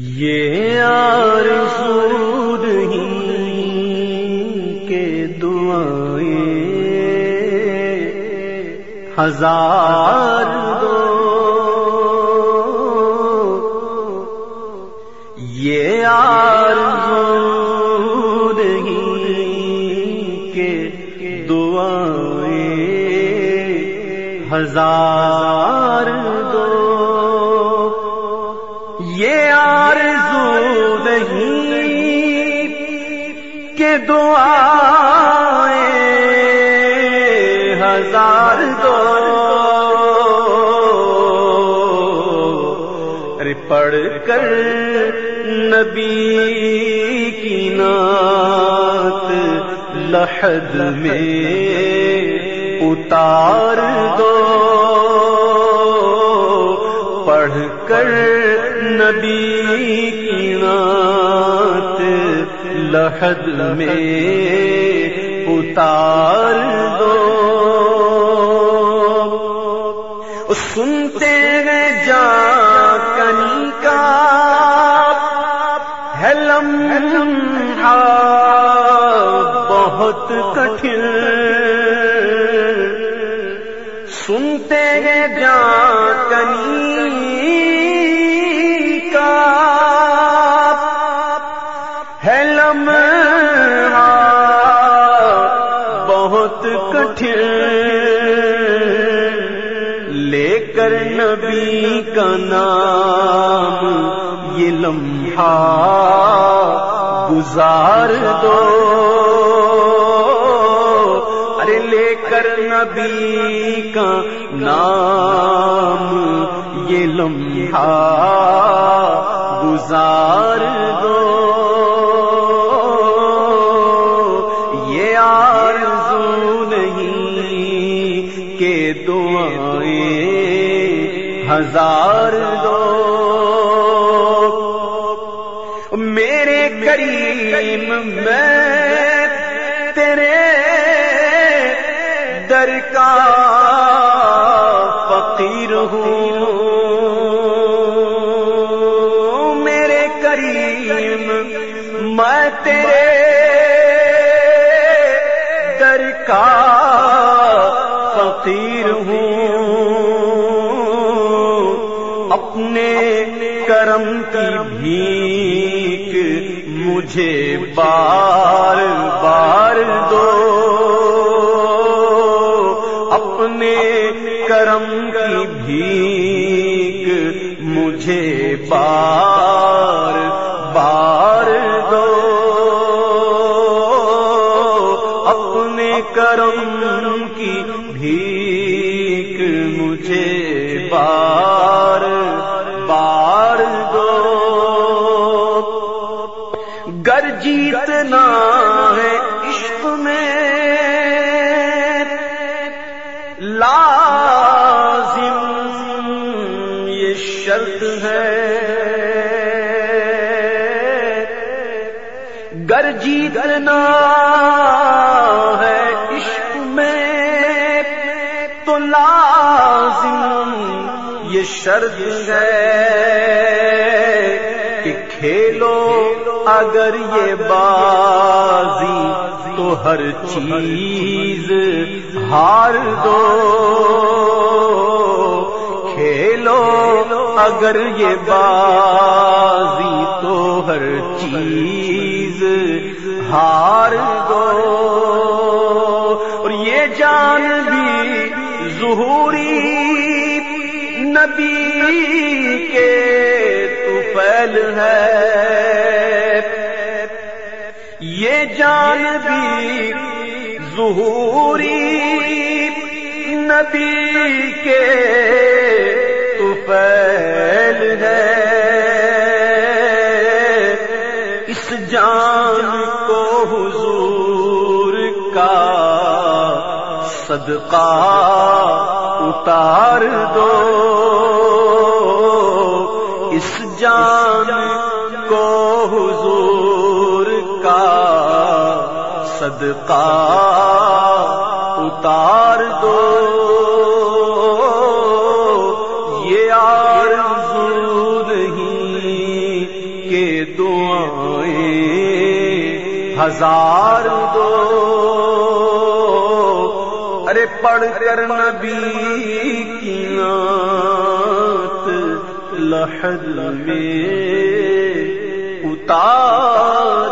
یہ آرزو نہیں کہ دعائیں ہزار دو۔ یہ آرزو نہیں کہ دعائیں ہزار آرزو نہیں کہ دعائیں ہزار دو۔ ارے پڑھ کر نبی کی نعت لحد میں اتار دو۔ پڑھ کر نبی کی نعت لحد میں اتار دو۔ سنتے ہیں جا کنی کا۔ ہلم بہت کٹھن۔ سنتے ہیں جا کنی کٹھن لے کر نبی کا نام، یہ لمحہ گزار دو۔ ارے، لے کر نبی کا نام، یہ لمحہ گزار ہزار دو میرے کریم میں تیرے در کا فقیر ہوں۔ میرے کریم میں تیرے در کا فقیر ہوں۔ اپنے کرم کی بھیک مجھے بار بار دو۔ اپنے کرم کی بھیک مجھے بار بار دو۔ اپنے کرم کی بھیک جیتنا ہے عشق میں۔ لازم یہ شرط ہے۔ گر جیتنا ہے عشق میں تو لازم یہ شرط ہے۔ کھیلو، اگر یہ بازی تو ہر چیز ہار دو۔ کھیلو، اگر یہ بازی تو ہر چیز ہار دو۔ اور یہ جان بھی ظہوری نبی کے تو پہل ہے۔ جان بھی ظہوری نبی کے تو پہل ہے۔ اس جان کو حضور کا صدقہ اتار دو۔ اس جان کو حضور صدقہ اتار دو۔ یہ آرزو نہیں یہ دعائیں ہزار دو۔ ارے پڑھ کر نبی کی نات لحد میں اتار۔